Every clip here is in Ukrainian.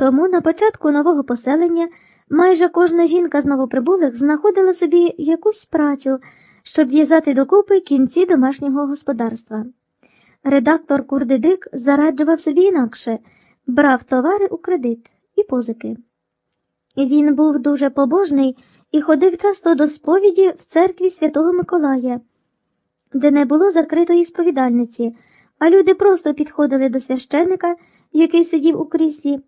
Тому на початку нового поселення майже кожна жінка з новоприбулих знаходила собі якусь працю, щоб в'язати докупи кінці домашнього господарства. Редактор Курдидик зараджував собі інакше, брав товари у кредит і позики. Він був дуже побожний і ходив часто до сповіді в церкві Святого Миколая, де не було закритої сповідальниці, а люди просто підходили до священика, який сидів у кріслі,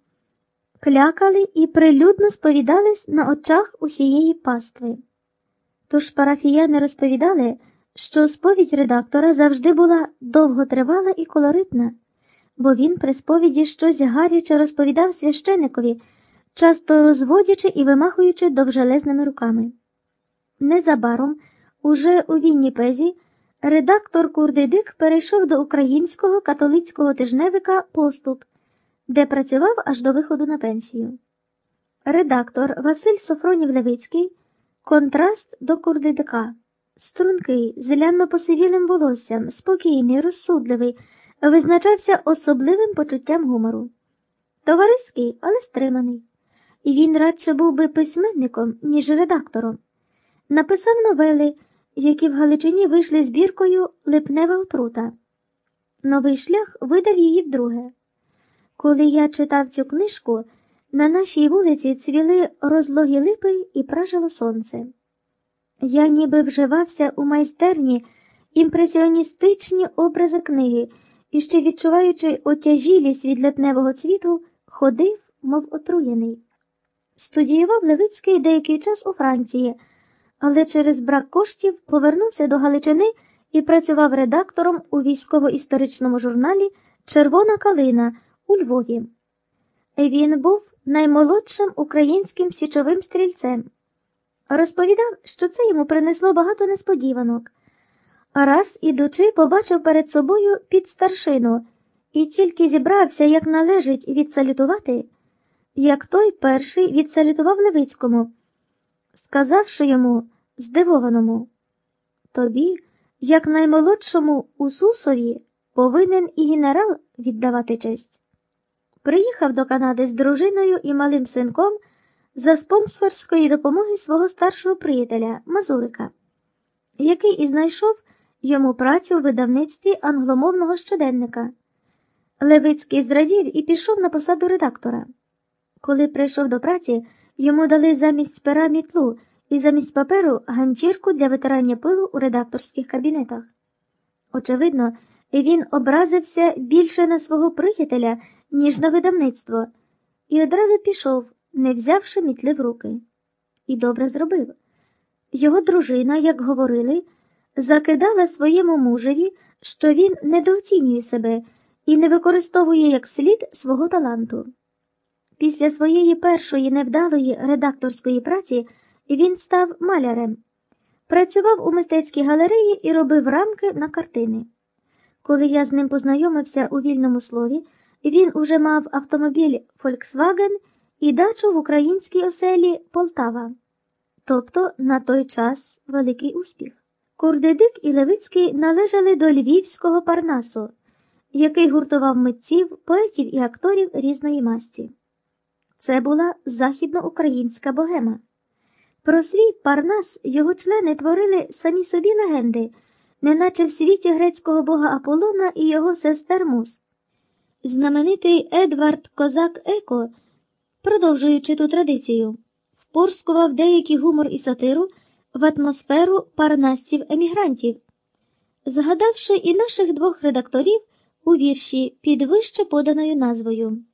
клякали і прилюдно сповідались на очах усієї пастви. Тож парафіяни розповідали, що сповідь редактора завжди була довготривала і колоритна, бо він при сповіді щось гаряче розповідав священикові, часто розводячи і вимахуючи довжелезними руками. Незабаром, уже у Вінніпезі, редактор Курдидик перейшов до українського католицького тижневика Поступ, де працював аж до виходу на пенсію. Редактор Василь Софронів Левицький контраст до Курдидика. Стрункий, зеляно посивілим волоссям, спокійний, розсудливий, визначався особливим почуттям гумору. Товариський, але стриманий. І він радше був би письменником, ніж редактором. Написав новели, які в Галичині вийшли збіркою Липнева отрута. Новий шлях видав її вдруге. Коли я читав цю книжку, на нашій вулиці цвіли розлогі липи і пражило сонце. Я ніби вживався у майстерні імпресіоністичні образи книги і ще відчуваючи отяжілість від липневого цвіту, ходив, мов отруєний. Студіював Левицький деякий час у Франції, але через брак коштів повернувся до Галичини і працював редактором у військово-історичному журналі Червона калина у Львові. Він був наймолодшим українським січовим стрільцем. Розповідав, що це йому принесло багато несподіванок. Раз, ідучи, побачив перед собою підстаршину і тільки зібрався, як належить, відсалютувати, як той перший відсалютував Левицькому, сказавши йому здивованому Тобі, як наймолодшому Усусові, повинен і генерал віддавати честь. Приїхав до Канади з дружиною і малим синком за спонсорської допомоги свого старшого приятеля Мазурика, який і знайшов йому працю у видавництві англомовного щоденника. Левицький зрадів і пішов на посаду редактора. Коли прийшов до праці, йому дали замість пера мітлу і замість паперу ганчірку для витирання пилу у редакторських кабінетах. Очевидно, він образився більше на свого приятеля, ніж на видавництво, і одразу пішов, не взявши мітли в руки. І добре зробив. Його дружина, як говорили, закидала своєму мужеві, що він недооцінює себе і не використовує як слід свого таланту. Після своєї першої невдалої редакторської праці він став малярем, працював у мистецькій галереї і робив рамки на картини. Коли я з ним познайомився у вільному слові, він уже мав автомобіль Volkswagen і дачу в українській оселі Полтава, тобто на той час великий успіх. Курдидик і Левицький належали до львівського парнасу, який гуртував митців, поетів і акторів різної масті. Це була західноукраїнська богема. Про свій парнас його члени творили самі собі легенди, неначе в світі грецького бога Аполлона і його сестер Мус. Знаменитий Едвард Козак Еко, продовжуючи ту традицію, впорскував деякий гумор і сатиру в атмосферу парнасців емігрантів, згадавши і наших двох редакторів у вірші під вище поданою назвою.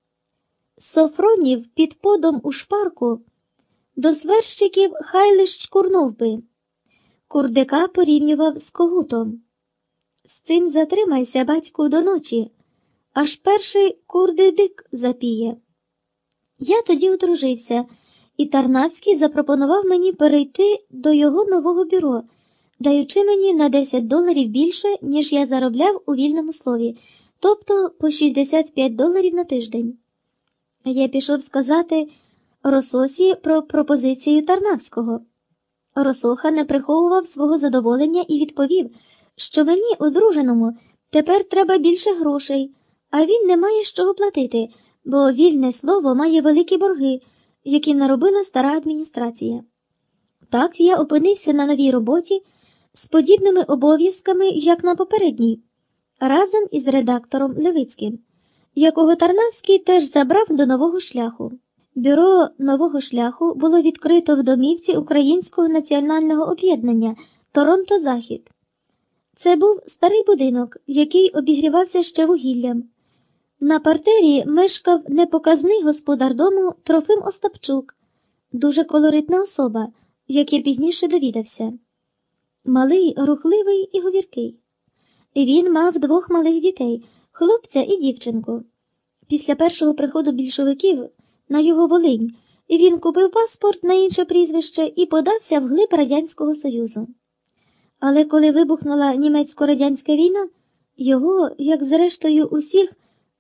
Софронів під подом у шпарку до сверщиків хай лиш шкурнув би. Курдика порівнював з когутом. З цим затримайся, батьку, до ночі, аж перший курдидик запіє. Я тоді одружився, і Тарнавський запропонував мені перейти до його нового бюро, даючи мені на 10 доларів більше, ніж я заробляв у вільному слові, тобто по 65 доларів на тиждень. Я пішов сказати Рососі про пропозицію Тарнавського. Росоха не приховував свого задоволення і відповів, що мені, одруженому, тепер треба більше грошей, а він не має з чого платити, бо вільне слово має великі борги, які наробила стара адміністрація. Так я опинився на новій роботі з подібними обов'язками, як на попередній, разом із редактором Левицьким, якого Тарнавський теж забрав до нового шляху. Бюро нового шляху було відкрито в домівці Українського національного об'єднання Торонто Захід. Це був старий будинок, який обігрівався ще вугіллям. На партері мешкав непоказний господар дому Трофим Остапчук, дуже колоритна особа, як я пізніше довідався. Малий, рухливий і говіркий. Він мав двох малих дітей хлопця і дівчинку. Після першого приходу більшовиків на його Волинь він купив паспорт на інше прізвище і подався вглиб Радянського Союзу. Але коли вибухнула німецько-радянська війна, його, як зрештою усіх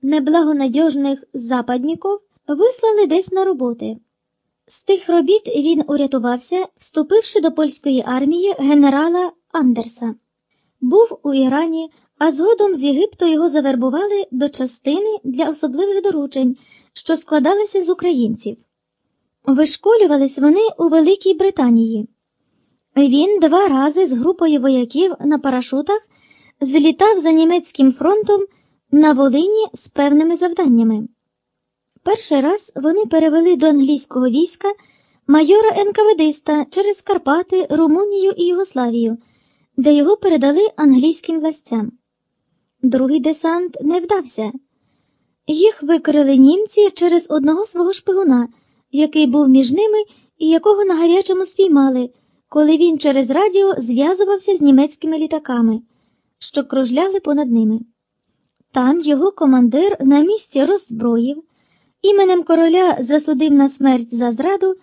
неблагонадіжних западніків, вислали десь на роботи. З тих робіт він урятувався, вступивши до польської армії генерала Андерса. Був у Ірані, а згодом з Єгипту його завербували до частини для особливих доручень, що складалися з українців. Вишколювались вони у Великій Британії. Він два рази з групою вояків на парашутах злітав за німецьким фронтом на Волині з певними завданнями. Перший раз вони перевели до англійського війська майора НКВДиста через Карпати, Румунію і Югославію, де його передали англійським властям. Другий десант не вдався. Їх викрили німці через одного свого шпигуна, який був між ними і якого на гарячому спіймали, коли він через радіо зв'язувався з німецькими літаками, що кружляли понад ними. Там його командир на місці роззброїв, іменем короля засудив на смерть за зраду